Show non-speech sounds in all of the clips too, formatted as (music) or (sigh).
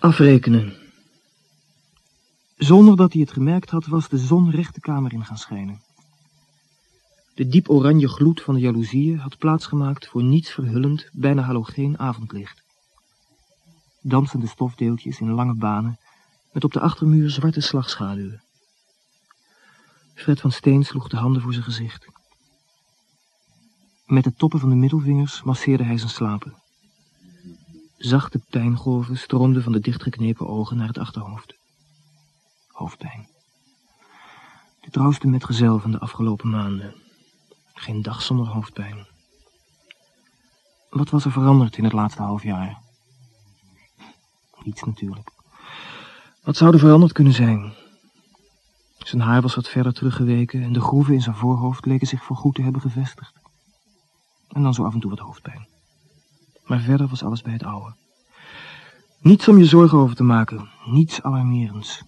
Afrekenen. Zonder dat hij het gemerkt had, was de zon recht de kamer in gaan schijnen. De diep oranje gloed van de jaloezieën had plaatsgemaakt voor niets verhullend, bijna halogeen avondlicht. Dansende stofdeeltjes in lange banen, met op de achtermuur zwarte slagschaduwen. Fred van Steen sloeg de handen voor zijn gezicht. Met de toppen van de middelvingers masseerde hij zijn slapen. Zachte pijngolven stroomden van de dichtgeknepen ogen naar het achterhoofd. Hoofdpijn. Dit roosde met gezel van de afgelopen maanden. Geen dag zonder hoofdpijn. Wat was er veranderd in het laatste half jaar? Niets natuurlijk. Wat zou er veranderd kunnen zijn? Zijn haar was wat verder teruggeweken en de groeven in zijn voorhoofd leken zich voorgoed te hebben gevestigd. En dan zo af en toe wat hoofdpijn. Maar verder was alles bij het oude. Niets om je zorgen over te maken, niets alarmerends.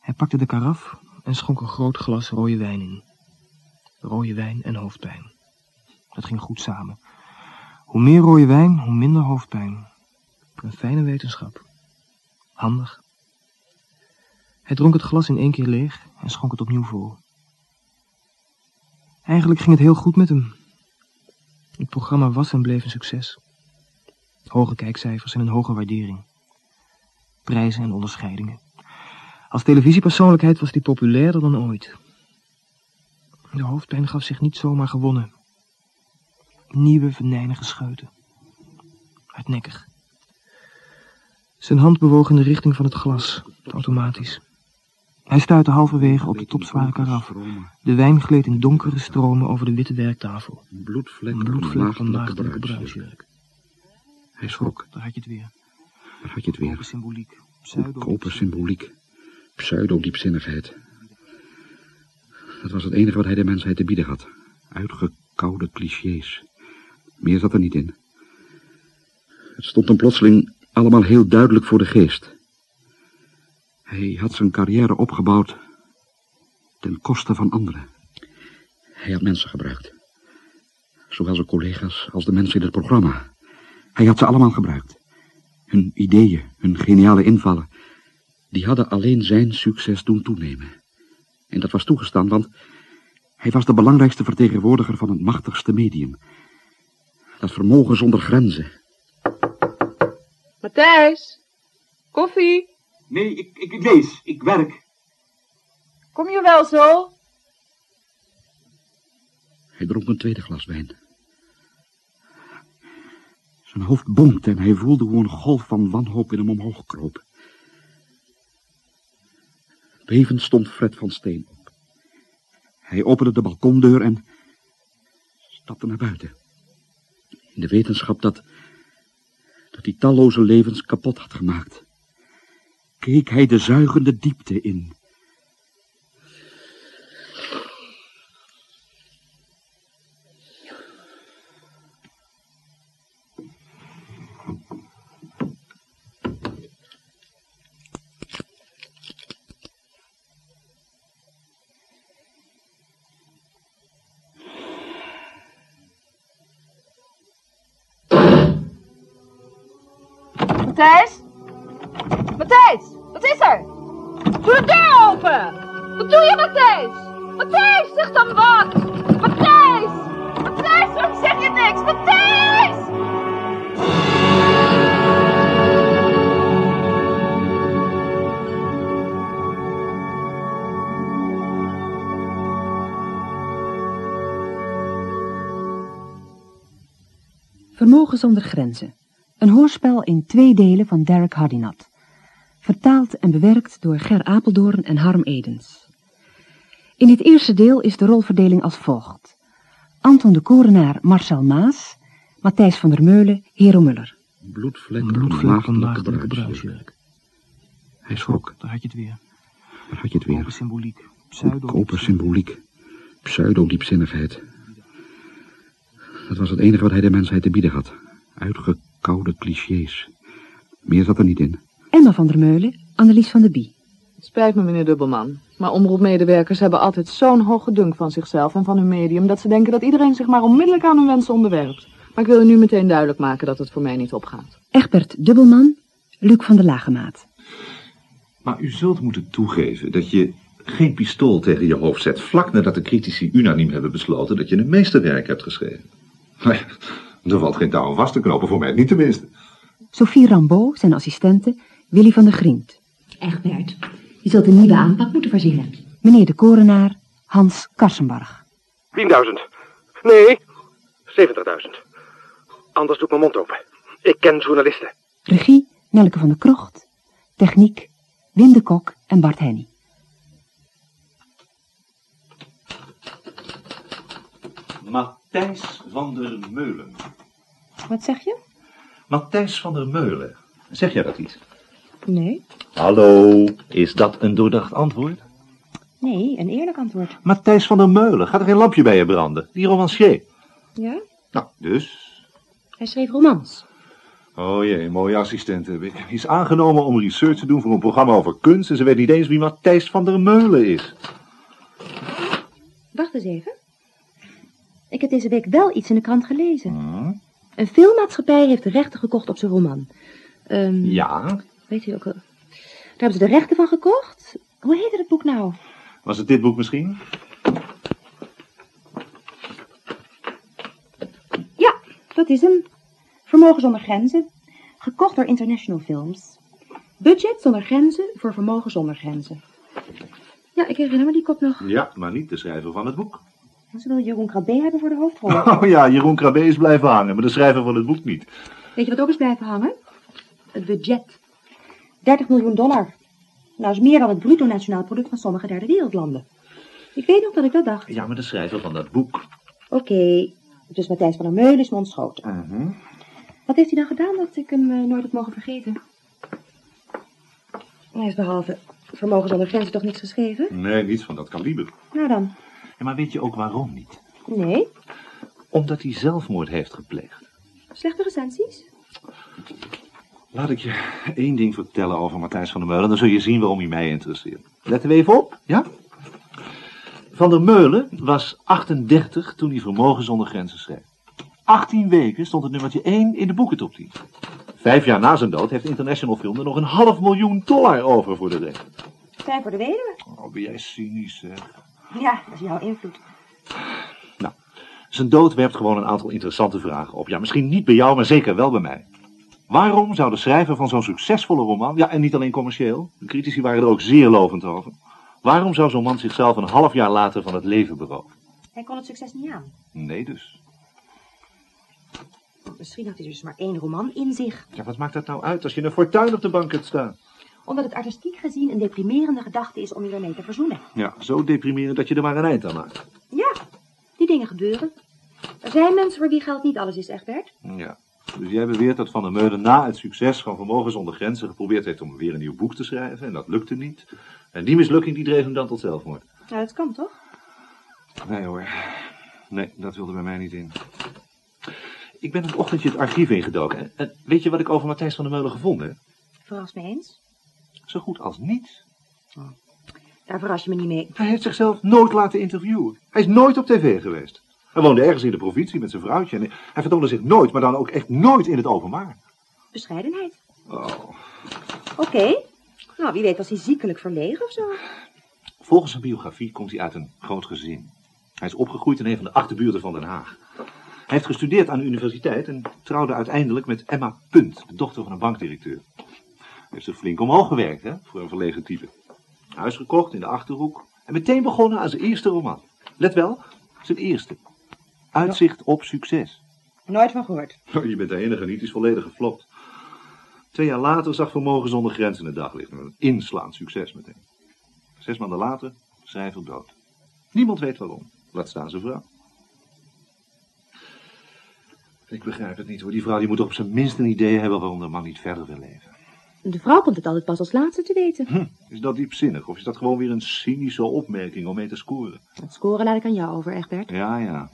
Hij pakte de karaf en schonk een groot glas rode wijn in. Rode wijn en hoofdpijn. Dat ging goed samen. Hoe meer rode wijn, hoe minder hoofdpijn. Een fijne wetenschap. Handig. Hij dronk het glas in één keer leeg en schonk het opnieuw vol. Eigenlijk ging het heel goed met hem. Het programma was en bleef een succes. Hoge kijkcijfers en een hoge waardering. Prijzen en onderscheidingen. Als televisiepersoonlijkheid was hij populairder dan ooit. De hoofdpijn gaf zich niet zomaar gewonnen. Nieuwe venijnige scheuten. Hardnekkig. Zijn hand bewoog in de richting van het glas, automatisch. Hij stuitte halverwege op de topzware karaf. De wijn gleed in donkere stromen over de witte werktafel. Een bloedvlek, Een bloedvlek van maagdelijke bruidsjurk. Hij schrok. Daar had je het weer. Daar had je het weer. Koper symboliek. Pseudo Goedkope symboliek. Pseudo-diepzinnigheid. Dat was het enige wat hij de mensheid te bieden had. Uitgekoude clichés. Meer zat er niet in. Het stond hem plotseling allemaal heel duidelijk voor de geest. Hij had zijn carrière opgebouwd ten koste van anderen. Hij had mensen gebruikt. Zowel zijn collega's als de mensen in het programma. Hij had ze allemaal gebruikt. Hun ideeën, hun geniale invallen, die hadden alleen zijn succes doen toenemen. En dat was toegestaan, want hij was de belangrijkste vertegenwoordiger van het machtigste medium. Dat vermogen zonder grenzen. Matthijs, koffie. Nee, ik, ik lees. Ik werk. Kom je wel zo? Hij dronk een tweede glas wijn. Zijn hoofd bonkte en hij voelde hoe een golf van wanhoop in hem omhoog kroop. Bevend stond Fred van Steen op. Hij opende de balkondeur en stapte naar buiten. In de wetenschap dat, dat hij talloze levens kapot had gemaakt. Keek hij de zuigende diepte in. Zonder grenzen. Een hoorspel in twee delen van Derek Hardinat. Vertaald en bewerkt door Ger Apeldoorn en Harm Edens. In dit eerste deel is de rolverdeling als volgt. Anton de Korenaar Marcel Maas, Matthijs van der Meulen Hero Muller. Bloedvlek, Een bloedvlek van maagdelijke bruidsjurk. bruidsjurk. Hij schrok. Daar had je het weer. Daar had je het weer. Pseudo Goedkope symboliek. Pseudo-diepzinnigheid. Dat was het enige wat hij de mensheid te bieden had. Uitgekoude clichés. Meer zat er niet in. Emma van der Meulen, Annelies van der Bie. Spijt me, meneer Dubbelman. Maar omroepmedewerkers hebben altijd zo'n hoge dunk van zichzelf en van hun medium... dat ze denken dat iedereen zich maar onmiddellijk aan hun wensen onderwerpt. Maar ik wil u nu meteen duidelijk maken dat het voor mij niet opgaat. Egbert Dubbelman, Luc van der Lagemaat. Maar u zult moeten toegeven dat je geen pistool tegen je hoofd zet... vlak nadat de critici unaniem hebben besloten dat je een meesterwerk hebt geschreven. Er valt geen touw aan vast te knopen, voor mij niet tenminste. Sophie Rambeau, zijn assistente, Willy van der Grient. Egbert, je zult een nieuwe aanpak moeten verzinnen. Meneer de Korenaar, Hans Karsenbarg. 10.000. Nee, 70.000. Anders doe ik mijn mond open. Ik ken journalisten. Regie, Nelke van der Krocht. Techniek, Wim de Kok en Bart Henny. Matthijs van der Meulen. Wat zeg je? Matthijs van der Meulen. Zeg jij dat iets? Nee. Hallo, is dat een doordacht antwoord? Nee, een eerlijk antwoord. Matthijs van der Meulen, gaat er geen lampje bij je branden? Die romancier. Ja? Nou, dus? Hij schreef romans. Oh jee, mooie assistent heb ik. Die is aangenomen om research te doen voor een programma over kunst... en ze weet niet eens wie Matthijs van der Meulen is. Wacht eens even. Ik heb deze week wel iets in de krant gelezen. Hm? Een filmmaatschappij heeft de rechten gekocht op zijn roman. Ehm, Ja, Weet u ook wel. Daar hebben ze de rechten van gekocht. Hoe heette het boek nou? was het dit boek misschien? Ja, dat is hem. Vermogen zonder grenzen. Gekocht door International Films. Budget zonder grenzen voor vermogen zonder grenzen. Ja, ik herinner me die kop nog. Ja, maar niet de schrijver van het boek. Ze wil Jeroen Krabbe hebben voor de hoofdrol. (laughs) Oh ja, Jeroen Krabbe is blijven hangen, maar de schrijver van het boek niet. Weet je wat ook eens blijven hangen? Het budget. 30 miljoen dollar. Nou, is meer dan het bruto nationaal product van sommige derde wereldlanden. Ik weet nog dat ik dat dacht. Ja, maar de schrijver van dat boek. Oké, dus Matthijs van der Meulen is me ontschoten. Wat heeft hij dan gedaan dat ik hem eh, nooit heb mogen vergeten? Hij is behalve vermogen zonder grenzen toch niets geschreven? Nee, niets van dat kaliber. Nou dan. Ja, maar weet je ook waarom niet? Nee, Omdat hij zelfmoord heeft gepleegd. slechte recensies. Laat ik je één ding vertellen over Matthijs van der Meulen, dan zul je zien waarom hij mij interesseert. Letten we even op, ja? Van der Meulen was 38 toen hij Vermogen zonder grenzen schreef. 18 weken stond het nummertje 1 in de boekentop 10. Vijf jaar na zijn dood heeft International Film er nog een half miljoen dollar over voor de rechten. Fijn voor de weduwe. Oh, ben jij cynisch, zeg. Ja, dat is jouw invloed. Zijn dood werpt gewoon een aantal interessante vragen op. Ja, misschien niet bij jou, maar zeker wel bij mij. Waarom zou de schrijver van zo'n succesvolle roman, ja, en niet alleen commercieel, de critici waren er ook zeer lovend over, waarom zou zo'n man zichzelf een half jaar later van het leven beroven? Hij kon het succes niet aan. Nee dus. Misschien had hij dus maar één roman in zich. Ja, wat maakt dat nou uit als je een fortuin op de bank hebt staan? Omdat het artistiek gezien een deprimerende gedachte is om je ermee te verzoenen. Ja, zo deprimerend dat je er maar een eind aan maakt. Ja, die dingen gebeuren. Er zijn mensen voor wie geld niet alles is, Egbert. Ja. Dus jij beweert dat Van der Meulen na het succes van Vermogen zonder Grenzen geprobeerd heeft om weer een nieuw boek te schrijven en dat lukte niet. En die mislukking die dreef hem dan tot zelfmoord. Nou, dat kan toch? Nee hoor. Nee, dat wilde bij mij niet in. Ik ben een ochtendje het archief ingedoken. En, en weet je wat ik over Matthijs van der Meulen gevonden heb? Verras me eens. Zo goed als niets. Daar verras je me niet mee. Hij heeft zichzelf nooit laten interviewen. Hij is nooit op tv geweest. Hij woonde ergens in de provincie met zijn vrouwtje. En hij vertoonde zich nooit, maar dan ook echt nooit in het openbaar. Bescheidenheid. Oh. Oké. Nou, wie weet was hij ziekelijk verlegen of zo. Volgens zijn biografie komt hij uit een groot gezin. Hij is opgegroeid in een van de achterbuurten van Den Haag. Hij heeft gestudeerd aan de universiteit en trouwde uiteindelijk met Emma Punt, de dochter van een bankdirecteur. Hij heeft er flink omhoog gewerkt, hè, voor een verlegen type. Huis gekocht in de Achterhoek en meteen begonnen aan zijn eerste roman. Let wel, zijn eerste. Uitzicht op succes. Nooit van gehoord. Je bent de enige niet, die is volledig geflopt. Twee jaar later zag Vermogen zonder grenzen het daglicht. Een inslaand succes meteen. Zes maanden later, schrijver dood. Niemand weet waarom. Laat staan zijn vrouw. Ik begrijp het niet hoor. Die vrouw die moet toch op zijn minst een idee hebben waarom de man niet verder wil leven. De vrouw komt het altijd pas als laatste te weten. Hm, is dat diepzinnig? Of is dat gewoon weer een cynische opmerking om mee te scoren? Het scoren laat ik aan jou over, Egbert. Ja, ja.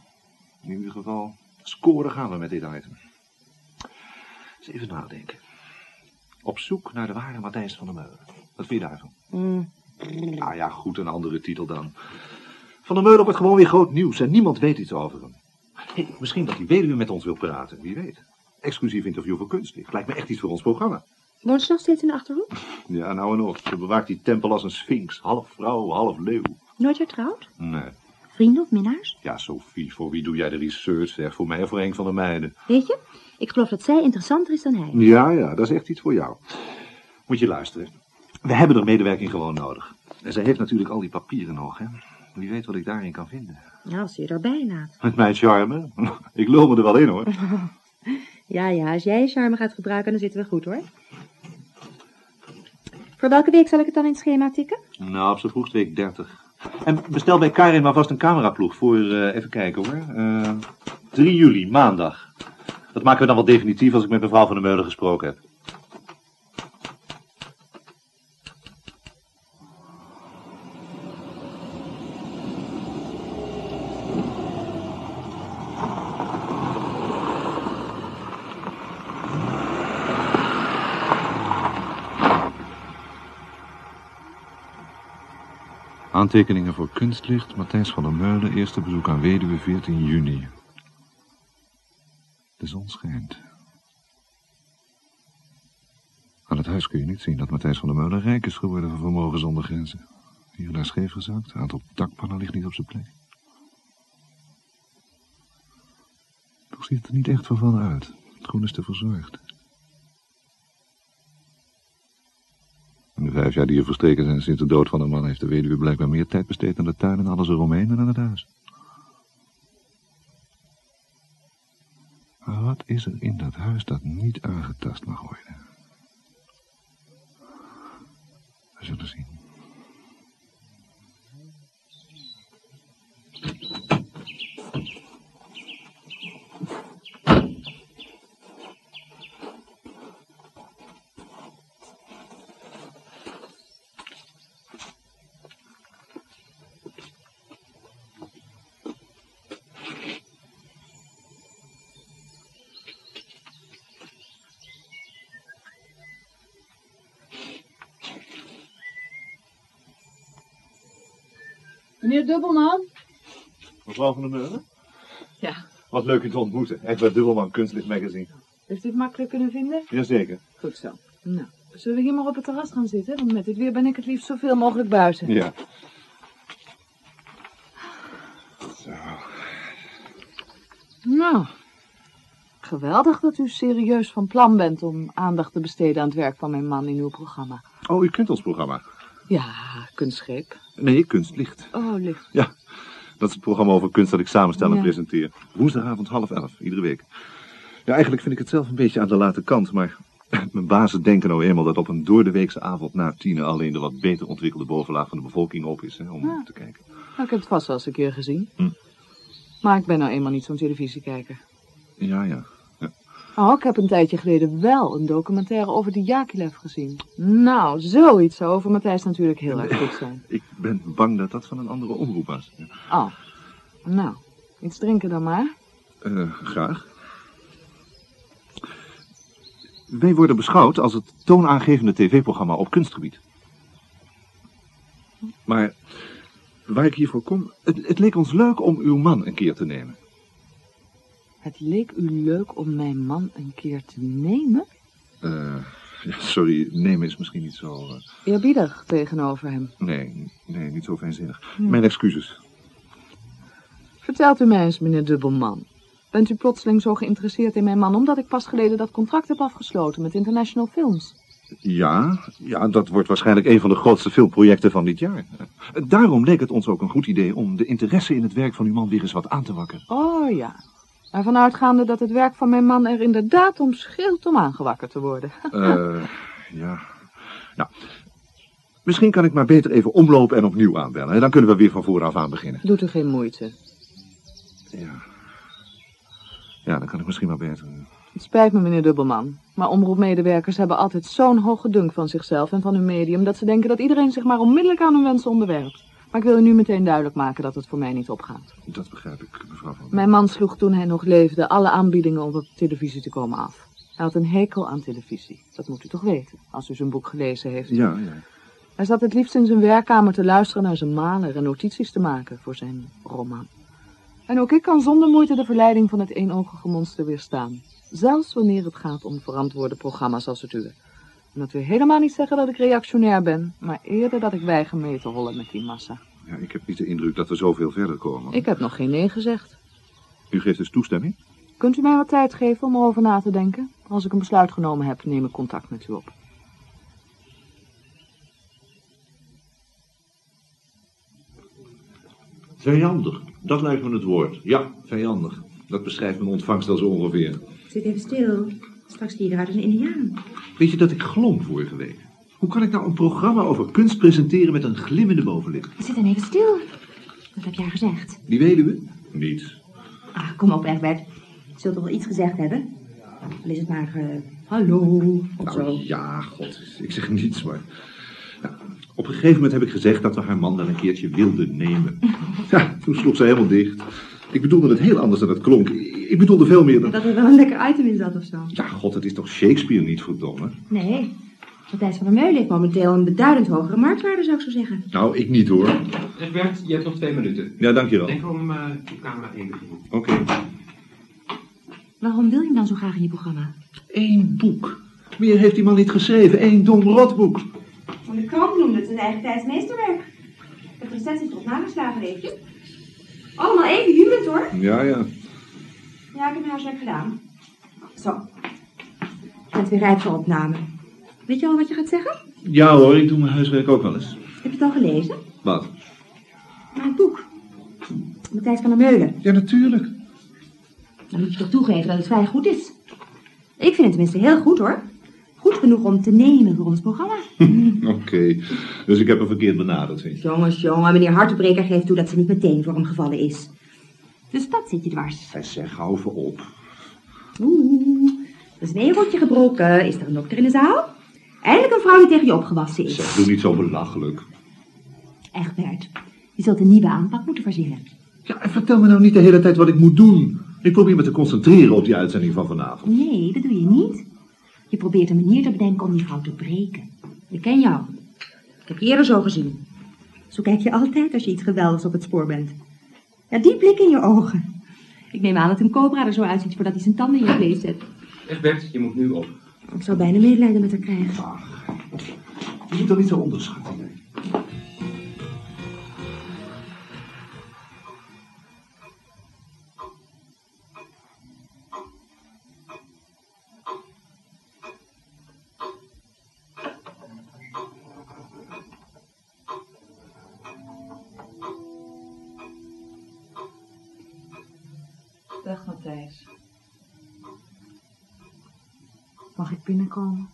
In ieder geval, scoren gaan we met dit item. Eens even nadenken. Op zoek naar de ware Matthijs van der Meulen. Wat vind je daarvan? Hmm. Nou ja, goed, een andere titel dan. Van der Meulen wordt gewoon weer groot nieuws en niemand weet iets over hem. Hey, misschien dat die weduwe met ons wil praten, wie weet. Exclusief interview voor kunstlicht. Lijkt me echt iets voor ons programma. Woont ze nog steeds in de Achterhoek? Ja, nou en of. Ze bewaakt die tempel als een sphinx. Half vrouw, half leeuw. Nooit getrouwd? Nee. Vrienden of minnaars? Ja, Sophie, voor wie doe jij de research? Zeg, voor mij of voor een van de meiden? Weet je, ik geloof dat zij interessanter is dan hij. Ja, ja, dat is echt iets voor jou. Moet je luisteren. We hebben er medewerking gewoon nodig. En zij heeft natuurlijk al die papieren nog, hè. Wie weet wat ik daarin kan vinden. Ja, als je je erbij laat. Met mijn charme? Ik lul me er wel in, hoor. (laughs) Ja, ja, als jij je charme gaat gebruiken, dan zitten we goed hoor. Voor welke week zal ik het dan in het schema tikken? Nou, op z'n vroegst week 30. En bestel bij Karin maar vast een cameraploeg voor, eh, even kijken hoor, Eh 3 juli, maandag. Dat maken we dan wel definitief als ik met mevrouw van der Meulen gesproken heb. Aantekeningen voor kunstlicht, Matthijs van der Meulen, eerste bezoek aan Weduwe, 14 juni. De zon schijnt. Aan het huis kun je niet zien dat Matthijs van der Meulen rijk is geworden van vermogen zonder grenzen. Hier en daar scheef gezakt, het aantal dakpannen ligt niet op zijn plek. Toch ziet het er niet echt vervallen uit. Het groen is te verzorgd. Vijf jaar die er verstreken zijn sinds de dood van de man... heeft de weduwe blijkbaar meer tijd besteed aan de tuin en alles eromheen dan aan het huis. Maar wat is er in dat huis dat niet aangetast mag worden? We zullen zien. Meneer Dubbelman? Mevrouw van der Meulen? Ja. Wat leuk u te ontmoeten. Edward Dubbelman, Kunstlicht Magazine. Heeft u het makkelijk kunnen vinden? Jazeker. Goed zo. Nou, zullen we hier maar op het terras gaan zitten? Want met dit weer ben ik het liefst zoveel mogelijk buiten. Ja. Nou, geweldig dat u serieus van plan bent om aandacht te besteden aan het werk van mijn man in uw programma. Oh, u kent ons programma? Ja, kunstgreep. Nee, Kunstlicht. Oh, licht. Ja, dat is het programma over kunst dat ik samenstel en Ja. presenteer. Woensdagavond half elf, iedere week. Ja, eigenlijk vind ik het zelf een beetje aan de late kant, maar (laughs) mijn bazen denken nou eenmaal dat op een doordeweekse avond na tienen alleen de wat beter ontwikkelde bovenlaag van de bevolking op is, hè, om Ja. te kijken. Nou, ik heb het vast wel eens een keer gezien. Hm. Maar ik ben nou eenmaal niet zo'n televisiekijker. Ja, ja. Oh, ik heb een tijdje geleden wel een documentaire over de Jakilev gezien. Nou, zoiets zou over Matthijs natuurlijk heel erg goed zijn. Ik ben bang dat dat van een andere omroep was. Oh, nou, iets drinken dan maar. Eh, graag. Wij worden beschouwd als het toonaangevende tv-programma op kunstgebied. Maar waar ik hiervoor kom, het, het leek ons leuk om uw man een keer te nemen. Het leek u leuk om mijn man een keer te nemen? Eh, ja, sorry, nemen is misschien niet zo... eh, Eerbiedig tegenover hem. nee, nee, niet zo fijnzinnig. Hm. Mijn excuses. Vertelt u mij eens, meneer Dubbelman. Bent u plotseling zo geïnteresseerd in mijn man omdat ik pas geleden dat contract heb afgesloten met International Films? Ja, ja, dat wordt waarschijnlijk een van de grootste filmprojecten van dit jaar. Daarom leek het ons ook een goed idee om de interesse in het werk van uw man weer eens wat aan te wakkeren. Oh ja. Ervan uitgaande dat het werk van mijn man er inderdaad om scheelt om aangewakkerd te worden. (laughs) Eh, ja. Nou, misschien kan ik maar beter even omlopen en opnieuw aanbellen. hè? Dan kunnen we weer van vooraf aan beginnen. Doet u geen moeite. Ja. Ja, dan kan ik misschien maar beter. Het spijt me, meneer Dubbelman. Maar omroepmedewerkers hebben altijd zo'n hoge dunk van zichzelf en van hun medium... dat ze denken dat iedereen zich maar onmiddellijk aan hun wensen onderwerpt. Maar ik wil u nu meteen duidelijk maken dat het voor mij niet opgaat. Dat begrijp ik, mevrouw van. Mijn man sloeg toen hij nog leefde alle aanbiedingen om op televisie te komen af. Hij had een hekel aan televisie. Dat moet u toch weten, als u zijn boek gelezen heeft. Ja, ja. Hij zat het liefst in zijn werkkamer te luisteren naar zijn maler en notities te maken voor zijn roman. En ook ik kan zonder moeite de verleiding van het eenogige monster weerstaan. Zelfs wanneer het gaat om verantwoorde programma's als het uwe. En dat wil helemaal niet zeggen dat ik reactionair ben, maar eerder dat ik weiger mee te hollen met die massa. Ja, ik heb niet de indruk dat we zoveel verder komen. Ik heb nog geen nee gezegd. U geeft dus toestemming? Kunt u mij wat tijd geven om erover na te denken? Als ik een besluit genomen heb, neem ik contact met u op. Vijandig, dat lijkt me het woord. Ja, vijandig. Dat beschrijft mijn ontvangst al zo ongeveer. Zit even stil. Straks zie je eruit als een indiaan. Weet je dat ik glom vorige week? Hoe kan ik nou een programma over kunst presenteren met een glimmende bovenlip? Zit dan even stil. Wat heb jij gezegd? Die weduwe? Niets. Ah, kom op, Egbert. Je zult toch wel iets gezegd hebben? Al is het maar eh, hallo of Nou, zo. ja, god, ik zeg niets, maar... Op een gegeven moment heb ik gezegd dat we haar man wel een keertje wilden nemen. (laughs) Ja, toen sloeg ze helemaal dicht. Ik bedoelde het heel anders dan het klonk. Ik bedoelde veel meer dan... Dat er wel een lekker item in zat of zo. Ja, god, het is toch Shakespeare niet, verdomme? Nee. Matthijs van der Meulen heeft momenteel een beduidend hogere marktwaarde, zou ik zo zeggen. Nou, ik niet hoor. Egbert, je hebt nog twee minuten. Ja, dankjewel. Denk om eh op camera 1 beginnen. Oké. Waarom wil je hem dan zo graag in je programma? Eén boek. Meer heeft die man niet geschreven. Eén dom rotboek. Van de krant noemde het zijn eigen tijds meesterwerk. De recensies erop nageslagen, weet je. Allemaal even humid, hoor. Ja, ja. Ja, ik heb mijn huiswerk gedaan. Zo. Je bent weer rijp voor opname. Weet je al wat je gaat zeggen? Ja hoor, ik doe mijn huiswerk ook wel eens. Heb je het al gelezen? Wat? Mijn boek. Matthijs van der Meulen. Ja, natuurlijk. Dan moet je toch toegeven dat het vrij goed is. Ik vind het tenminste heel goed, hoor. Goed genoeg om te nemen voor ons programma. (laughs) Oké, dus ik heb hem verkeerd benaderd, vind je? Jongens, jongen, meneer Hartenbreker geeft toe dat ze niet meteen voor hem gevallen is. Dus dat zit je dwars. Hij zegt, hou voor op. Oeh, er is een gebroken. Is er een dokter in de zaal? Eindelijk een vrouw die tegen je opgewassen is. Zeg, doe niet zo belachelijk. Echt, Bert. Je zult een nieuwe aanpak moeten verzinnen. Ja, en vertel me nou niet de hele tijd wat ik moet doen. Ik probeer me te concentreren op die uitzending van vanavond. Nee, dat doe je niet. Je probeert een manier te bedenken om die vrouw te breken. Ik ken jou. Ik heb je eerder zo gezien. Zo kijk je altijd als je iets geweldigs op het spoor bent. Ja, die blik in je ogen. Ik neem aan dat een cobra er zo uitziet voordat hij zijn tanden in je vlees zet. Egbert, je moet nu op. Ik zou bijna medelijden met haar krijgen. Je moet dat niet zo onderschatten. Binnenkomen?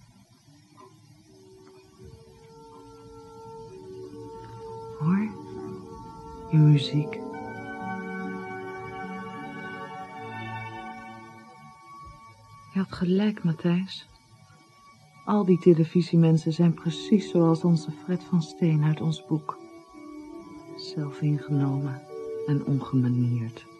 Hoor, je muziek. Je had gelijk, Matthijs. Al die televisiemensen zijn precies zoals onze Fred van Steen uit ons boek. Zelfingenomen en ongemanierd.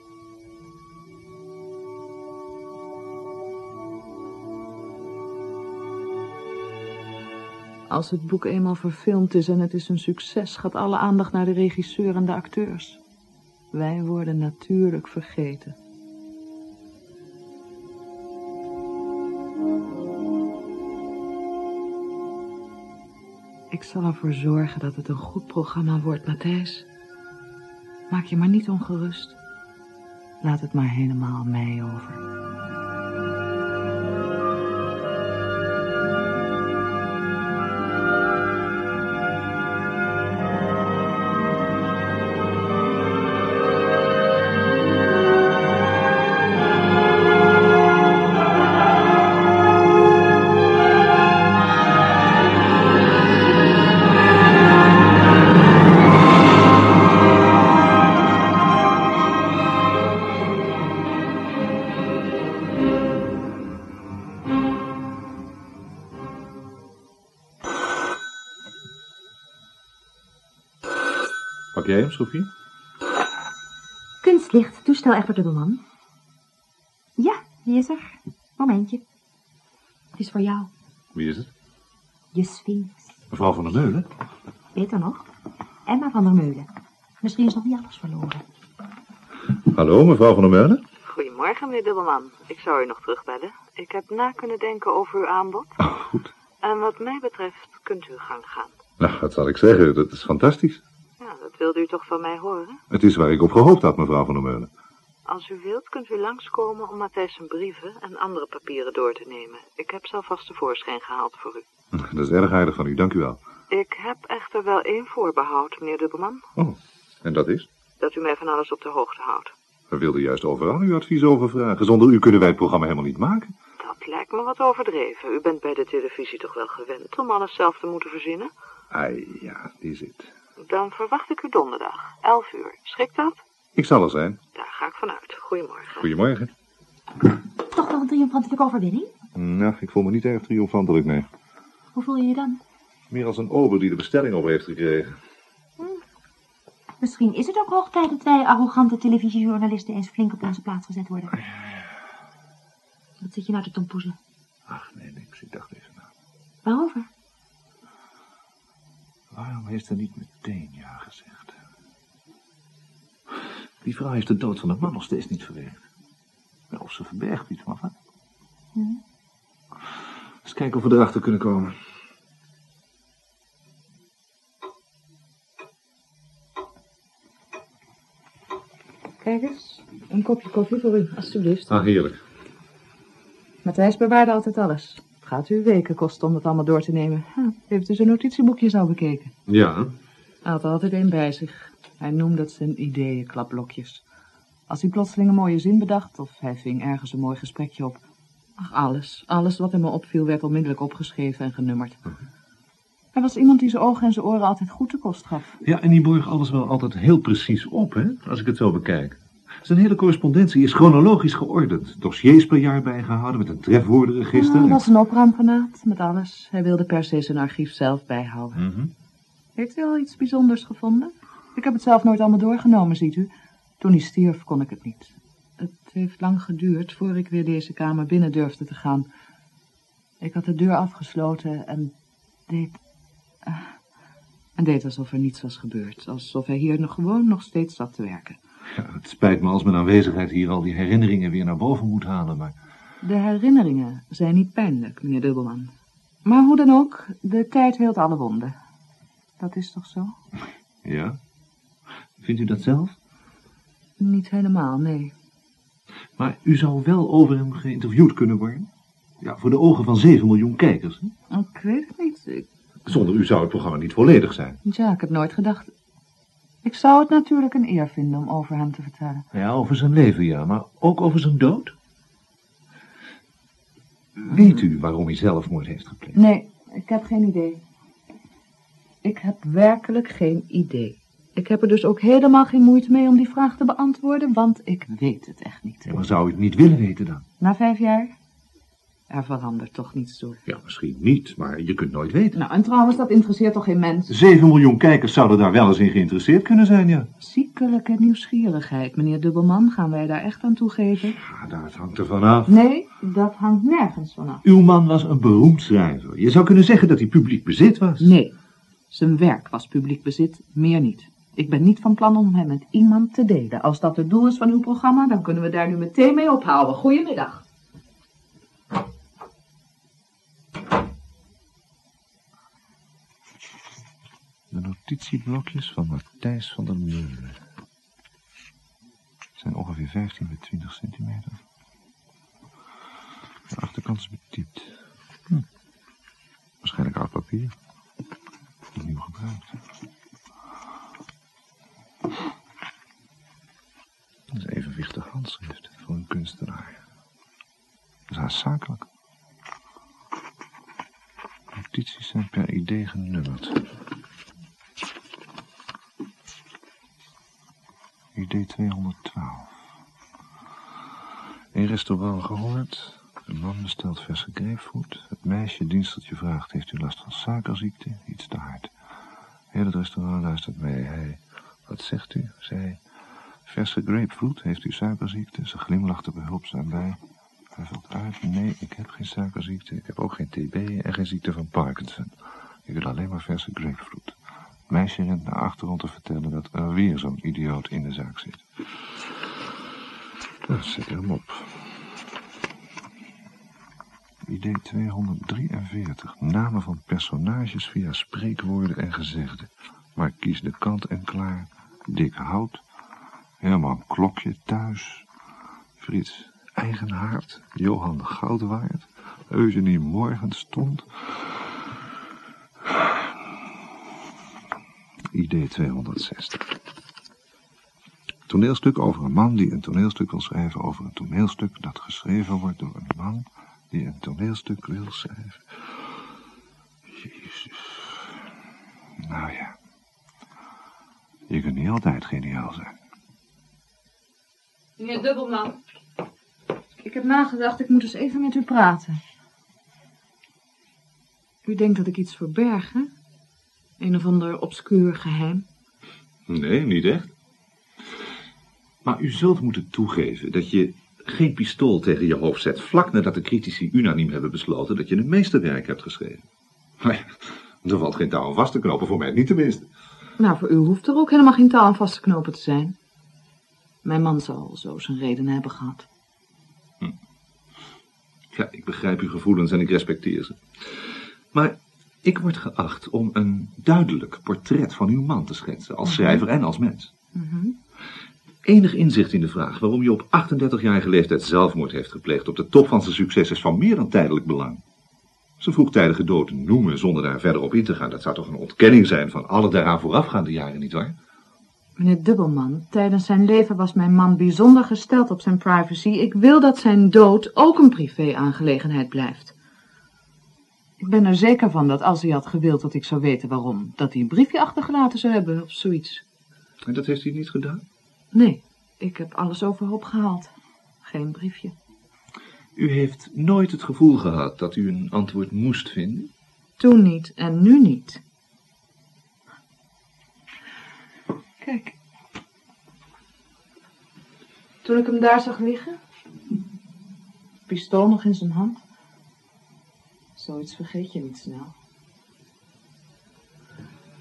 Als het boek eenmaal verfilmd is en het is een succes, gaat alle aandacht naar de regisseur en de acteurs. Wij worden natuurlijk vergeten. Ik zal ervoor zorgen dat het een goed programma wordt, Matthijs. Maak je maar niet ongerust. Laat het maar helemaal mij over. Pak jij hem, Sophie? Kunstlicht, toestel Egbert Dubbelman. Ja, wie is er? Momentje. Het is voor jou. Wie is het? Je Sphinx. Mevrouw van der Meulen? Weet er nog? Emma van der Meulen. Misschien is nog niet alles verloren. Hallo, mevrouw van der Meulen? Goedemorgen, meneer Dubbelman. Ik zou u nog terugbellen. Ik heb na kunnen denken over uw aanbod. Oh, goed. En wat mij betreft kunt u gang gaan. Nou, wat zal ik zeggen? Dat is fantastisch. Dat wilde u toch van mij horen? Het is waar ik op gehoopt had, mevrouw van der Meulen. Als u wilt, kunt u langskomen om Matthijs zijn brieven en andere papieren door te nemen. Ik heb ze alvast tevoorschijn gehaald voor u. Dat is erg aardig van u, dank u wel. Ik heb echter wel één voorbehoud, meneer Dubbelman. Oh, en dat is? Dat u mij van alles op de hoogte houdt. We wilden juist overal uw advies over vragen. Zonder u kunnen wij het programma helemaal niet maken. Dat lijkt me wat overdreven. U bent bij de televisie toch wel gewend om alles zelf te moeten verzinnen? Ai, ja, die zit. Dan verwacht ik u donderdag, 11 uur. Schikt dat? Ik zal er zijn. Daar ga ik vanuit. Goedemorgen. Goedemorgen. Toch wel een triomfantelijke overwinning? Nou, ik voel me niet erg triomfantelijk, nee. Hoe voel je je dan? Meer als een ober die de bestelling op heeft gekregen. Misschien is het ook hoog tijd dat wij arrogante televisiejournalisten eens flink op onze plaats gezet worden. Wat zit je nou te tompoezelen? Ach, nee, niks. Ik dacht even na. Waarover? Waarom heeft er niet meteen ja gezegd? Die vrouw heeft de dood van de man nog steeds niet verwerkt. Of ze verbergt iets, maar wat? Hm. Eens kijken of we erachter kunnen komen. Kijk eens, een kopje koffie voor u, alstublieft. Ah, heerlijk. Matthijs bewaarde altijd alles. Het gaat u weken kosten om dat allemaal door te nemen. Hm, heeft u zijn notitieboekjes al bekeken? Ja, Hij had er altijd één bij zich. Hij noemde het zijn ideeënklapblokjes. Als hij plotseling een mooie zin bedacht of hij ving ergens een mooi gesprekje op. Ach, alles, alles wat hem me opviel werd onmiddellijk opgeschreven en genummerd. Hij was iemand die zijn ogen en zijn oren altijd goed te kost gaf. Ja, en die borg alles wel altijd heel precies op, hè? Als ik het zo bekijk. Zijn hele correspondentie is chronologisch geordend. Dossiers per jaar bijgehouden met een trefwoordenregister. Hij was een opruimfanaat met alles. Hij wilde per se zijn archief zelf bijhouden. Mhm. Heeft u al iets bijzonders gevonden? Ik heb het zelf nooit allemaal doorgenomen, ziet u. Toen hij stierf kon ik het niet. Het heeft lang geduurd voor ik weer deze kamer binnen durfde te gaan. Ik had de deur afgesloten en deed... ah, en deed alsof er niets was gebeurd. Alsof hij hier nog gewoon nog steeds zat te werken. Ja, het spijt me als mijn aanwezigheid hier al die herinneringen weer naar boven moet halen, maar... De herinneringen zijn niet pijnlijk, meneer Dubbelman. Maar hoe dan ook, de tijd heelt alle wonden. Dat is toch zo? Ja? Vindt u dat zelf? Niet helemaal, nee. Maar u zou wel over hem geïnterviewd kunnen worden? Ja, voor de ogen van 7 miljoen kijkers. Hè? Ik weet het niet. Ik, Zonder u zou het programma niet volledig zijn. ja, ik heb nooit gedacht. Ik zou het natuurlijk een eer vinden om over hem te vertellen. Ja, over zijn leven, ja, maar ook over zijn dood? Weet u waarom hij zelfmoord heeft gepleegd? Nee, ik heb geen idee. Ik heb werkelijk geen idee. Ik heb er dus ook helemaal geen moeite mee om die vraag te beantwoorden, want ik weet het echt niet. Ja, maar zou u het niet willen weten dan? Na vijf jaar? Er verandert toch niets door. Ja, misschien niet, maar je kunt nooit weten. Nou, en trouwens, dat interesseert toch geen mens? 7 miljoen kijkers zouden daar wel eens in geïnteresseerd kunnen zijn, ja. Ziekelijke nieuwsgierigheid, meneer Dubbelman, gaan wij daar echt aan toegeven? Ja, daar hangt er vanaf. Nee, dat hangt nergens vanaf. Uw man was een beroemd schrijver. Je zou kunnen zeggen dat hij publiek bezit was. Nee, zijn werk was publiek bezit, meer niet. Ik ben niet van plan om hem met iemand te delen. Als dat het doel is van uw programma, dan kunnen we daar nu meteen mee ophouden. Goedemiddag. De notitieblokjes van Matthijs van der Meulen. Zijn ongeveer 15 bij 20 centimeter. De achterkant is betypt. Hm. Waarschijnlijk oud papier. Opnieuw gebruikt. Dat is evenwichtig handschrift voor een kunstenaar. Dat is haast zakelijk. Notities zijn per idee genummerd. 212. In restaurant gehoord. De man bestelt verse grapefruit. Het meisje dienstertje vraagt, heeft u last van suikerziekte? Iets te hard. Heel het restaurant luistert mee. Hij, wat zegt u? Zij, verse grapefruit, heeft u suikerziekte? Ze glimlacht behulpzaam bij. Hij valt uit, nee, ik heb geen suikerziekte. Ik heb ook geen TB en geen ziekte van Parkinson. Ik wil alleen maar verse grapefruit. Meisje rent naar achter om te vertellen dat er weer zo'n idioot in de zaak zit. Nou, zet hem op. Idee 243. Namen van personages via spreekwoorden en gezegden. Maar kies de kant en klaar. Dick Hout. Herman Klokje thuis. Frits Eigenhaard. Johan Goudwaard. Eugenie Morgenstond. Idee 260. Toneelstuk over een man die een toneelstuk wil schrijven over een toneelstuk dat geschreven wordt door een man die een toneelstuk wil schrijven. Jezus. Nou ja. Je kunt niet altijd geniaal zijn. Meneer Dubbelman. Ik heb nagedacht, ik moet eens even met u praten. U denkt dat ik iets verberg, hè? Een of ander obscuur geheim. Nee, niet echt. Maar u zult moeten toegeven dat je geen pistool tegen je hoofd zet... vlak nadat de critici unaniem hebben besloten dat je een meesterwerk hebt geschreven. Ja, er valt geen touw aan vast te knopen, voor mij niet tenminste. Nou, voor u hoeft er ook helemaal geen touw aan vast te knopen te zijn. Mijn man zal zo zijn reden hebben gehad. Ja, ik begrijp uw gevoelens en ik respecteer ze. Maar ik word geacht om een duidelijk portret van uw man te schetsen, als schrijver en als mens. Mhm. Enig inzicht in de vraag waarom je op 38-jarige leeftijd zelfmoord heeft gepleegd op de top van zijn succes is van meer dan tijdelijk belang. Zijn vroegtijdige dood noemen zonder daar verder op in te gaan, dat zou toch een ontkenning zijn van alle daaraan voorafgaande jaren, nietwaar? Meneer Dubbelman, tijdens zijn leven was mijn man bijzonder gesteld op zijn privacy. Ik wil dat zijn dood ook een privé-aangelegenheid blijft. Ik ben er zeker van dat als hij had gewild dat ik zou weten waarom, dat hij een briefje achtergelaten zou hebben of zoiets. En dat heeft hij niet gedaan? Nee, ik heb alles overhoop gehaald. Geen briefje. U heeft nooit het gevoel gehad dat u een antwoord moest vinden? Toen niet en nu niet. Kijk. Toen ik hem daar zag liggen, pistool nog in zijn hand. Zoiets vergeet je niet snel.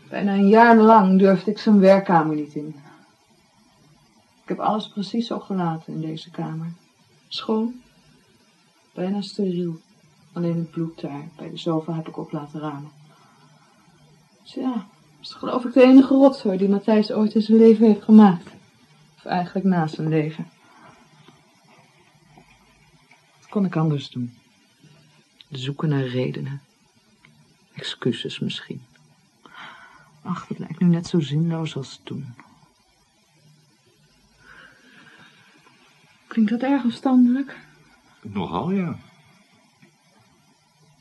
Bijna een jaar lang durfde ik zijn werkkamer niet in. Ik heb alles precies zo gelaten in deze kamer. Schoon, bijna steriel. Alleen het bloed daar bij de sofa heb ik op laten ramen. Tja, dat is geloof ik de enige rotzooi die Matthijs ooit in zijn leven heeft gemaakt. Of eigenlijk na zijn leven. Wat kon ik anders doen? Zoeken naar redenen. Excuses misschien. Ach, dat lijkt nu net zo zinloos als toen. Klinkt dat erg afstandelijk? Nogal, ja.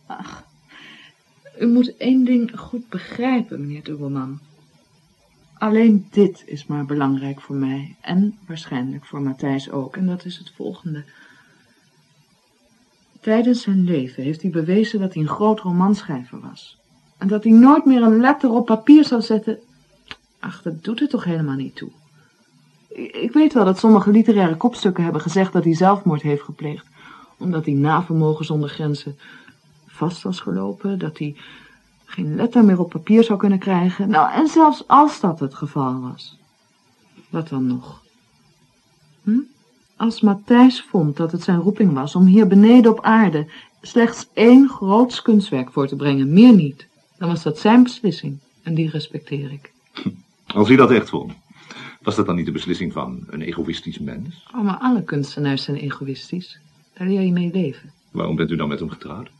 Ach, u moet één ding goed begrijpen, meneer Dubbelman. Alleen dit is maar belangrijk voor mij en waarschijnlijk voor Matthijs ook, en dat is het volgende. Tijdens zijn leven heeft hij bewezen dat hij een groot romanschrijver was. En dat hij nooit meer een letter op papier zal zetten. Ach, dat doet er toch helemaal niet toe. Ik ik weet wel dat sommige literaire kopstukken hebben gezegd dat hij zelfmoord heeft gepleegd, omdat hij na vermogen zonder grenzen vast was gelopen, dat hij geen letter meer op papier zou kunnen krijgen. Nou, en zelfs als dat het geval was. Wat dan nog? Hm? Als Matthijs vond dat het zijn roeping was om hier beneden op aarde slechts één groots kunstwerk voor te brengen, meer niet, dan was dat zijn beslissing en die respecteer ik. Als hij dat echt vond, was dat dan niet de beslissing van een egoïstisch mens? Oh, maar alle kunstenaars zijn egoïstisch. Daar leer je mee leven. Waarom bent u dan met hem getrouwd?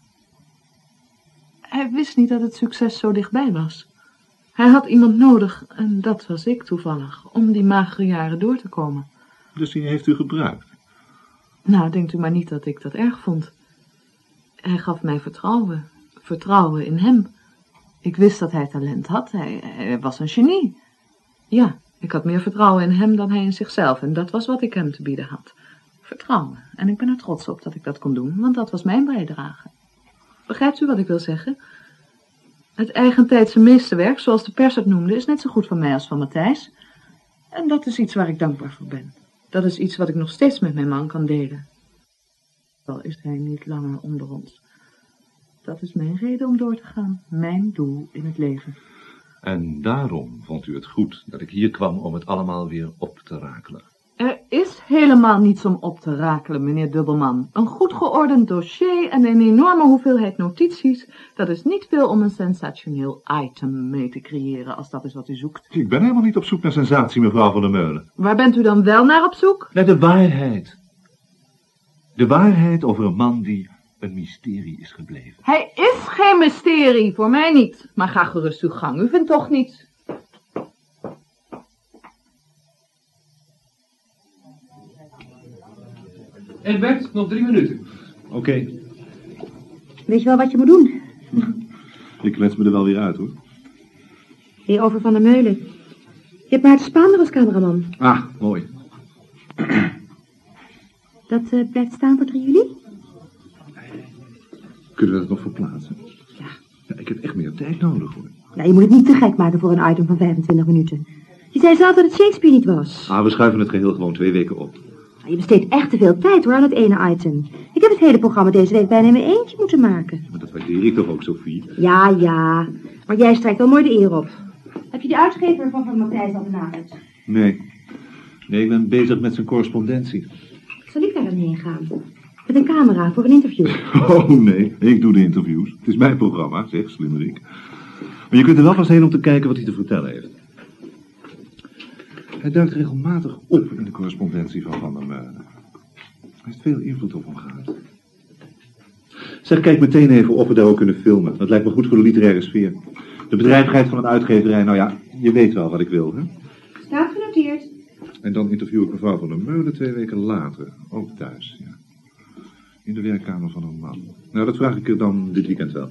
Hij wist niet dat het succes zo dichtbij was. Hij had iemand nodig, en dat was ik toevallig, om die magere jaren door te komen. Dus die heeft u gebruikt? Nou, denkt u maar niet dat ik dat erg vond. Hij gaf mij vertrouwen, vertrouwen in hem. Ik wist dat hij talent had, hij, hij was een genie. Ja, ik had meer vertrouwen in hem dan hij in zichzelf, en dat was wat ik hem te bieden had. Vertrouwen, en ik ben er trots op dat ik dat kon doen, want dat was mijn bijdrage. Begrijpt u wat ik wil zeggen? Het eigentijdse meesterwerk, zoals de pers het noemde, is net zo goed van mij als van Matthijs. En dat is iets waar ik dankbaar voor ben. Dat is iets wat ik nog steeds met mijn man kan delen. Al is hij niet langer onder ons. Dat is mijn reden om door te gaan. Mijn doel in het leven. En daarom vond u het goed dat ik hier kwam om het allemaal weer op te rakelen. Er is helemaal niets om op te rakelen, meneer Dubbelman. Een goed geordend dossier en een enorme hoeveelheid notities, dat is niet veel om een sensationeel item mee te creëren, als dat is wat u zoekt. Ik ben helemaal niet op zoek naar sensatie, mevrouw van der Meulen. Waar bent u dan wel naar op zoek? Naar de waarheid. De waarheid over een man die een mysterie is gebleven. Hij is geen mysterie, voor mij niet. Maar ga gerust uw gang, u vindt toch niets. Egbert, nog drie minuten. Oké, Weet je wel wat je moet doen? (laughs) ik klets me er wel weer uit, hoor. Weer over Van der Meulen. Je hebt Maarten Spaander als cameraman. Ah, mooi. (clears throat) Dat eh, blijft staan voor 3 juli? Kunnen we dat nog verplaatsen? Ja. ja. Ik heb echt meer tijd nodig, hoor. Nou, je moet het niet te gek maken voor een item van 25 minuten. Je zei zelf dat het Shakespeare niet was. Ah, we schuiven het geheel gewoon twee weken op. Je besteedt echt te veel tijd hoor aan het ene item. Ik heb het hele programma deze week bijna in mijn eentje moeten maken. Maar dat waardeer ik toch ook, Sophie? Ja, ja. Maar jij strijkt wel mooi de eer op. Heb je de uitgever van Van Matthijs al benaderd? Nee. Nee, ik ben bezig met zijn correspondentie. Zal ik daar dan heen gaan? Met een camera voor een interview. (laughs) Oh, nee. Ik doe de interviews. Het is mijn programma, zeg, slimmerik. Maar je kunt er wel vast heen om te kijken wat hij te vertellen heeft. Hij duikt regelmatig op in de correspondentie van Van der Meulen. Hij heeft veel invloed op hem gehad. Zeg, kijk meteen even of we daar ook kunnen filmen. Dat lijkt me goed voor de literaire sfeer. De bedrijvigheid van een uitgeverij, nou ja, je weet wel wat ik wil, hè? Staat genoteerd. En dan interview ik mevrouw van der Meulen twee weken later. Ook thuis, ja. In de werkkamer van een man. Nou, dat vraag ik er dan dit weekend wel.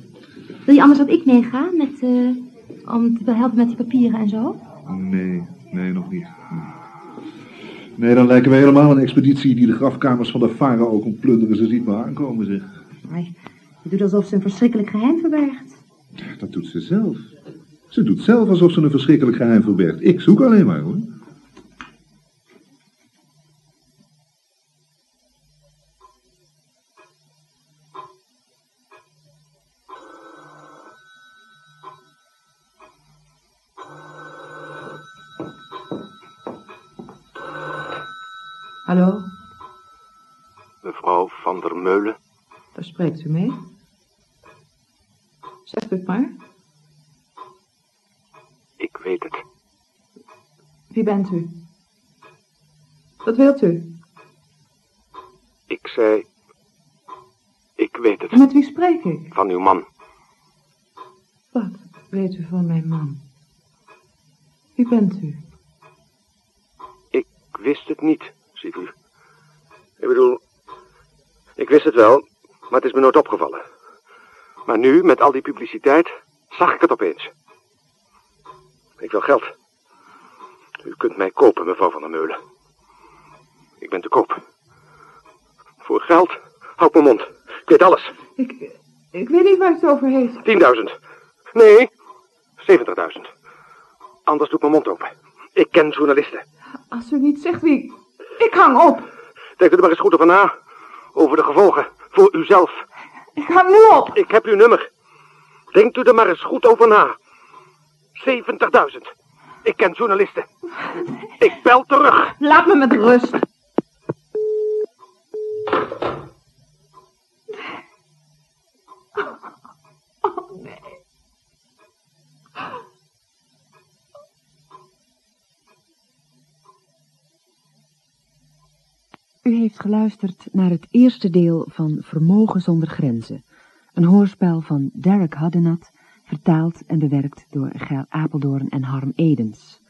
Wil je anders dat ik meega met, eh, om te helpen met die papieren en zo? Nee, nee, nog niet. Nee, dan lijken we helemaal een expeditie die de grafkamers van de farao kon plunderen. Ze ziet me aankomen, zeg. Nee, je doet alsof ze een verschrikkelijk geheim verbergt. Dat doet ze zelf. Ze doet zelf alsof ze een verschrikkelijk geheim verbergt. Ik zoek alleen maar, hoor. Hallo, Mevrouw van der Meulen, daar spreekt u mee. Zegt u het maar. ik weet het. Wie bent u? Wat wilt u? Ik zei... Ik weet het. Met wie spreek ik? Van uw man. Wat weet u van mijn man? Wie bent u? Ik wist het niet, Ik bedoel... Ik wist het wel, maar het is me nooit opgevallen. Maar nu, met al die publiciteit, zag ik het opeens. Ik wil geld. U kunt mij kopen, mevrouw van der Meulen. Ik ben te koop. Voor geld, houd mijn mond. Ik weet alles. Ik, ik weet niet waar het over heeft. 10.000. Nee, 70.000. Anders doe ik mijn mond open. Ik ken journalisten. Als u niet zegt wie... Ik hang op. Denkt u er maar eens goed over na. Over de gevolgen. Voor uzelf. Ik hang nu op. Ik heb uw nummer. Denkt u er maar eens goed over na. 70.000. Ik ken journalisten. Ik bel terug. Laat me met rust. U heeft geluisterd naar het eerste deel van Vermogen zonder grenzen, een hoorspel van Derek Haddenat, vertaald en bewerkt door Geil Apeldoorn en Harm Edens.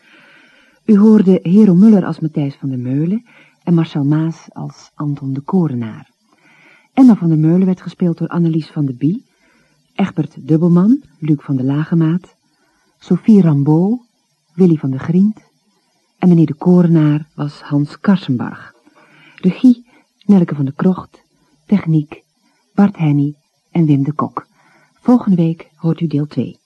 U hoorde Hero Muller als Matthijs van der Meulen en Marcel Maas als Anton de Korenaar. Emma van der Meulen werd gespeeld door Annelies van de Bie, Egbert Dubbelman, Luc van de Lagemaat, Sophie Rambeau, Willy van der Griend en meneer de Korenaar was Hans Karsenbarg. Regie Nelke van der Krocht, techniek Bart Henny en Wim de Kok. Volgende week hoort u deel 2.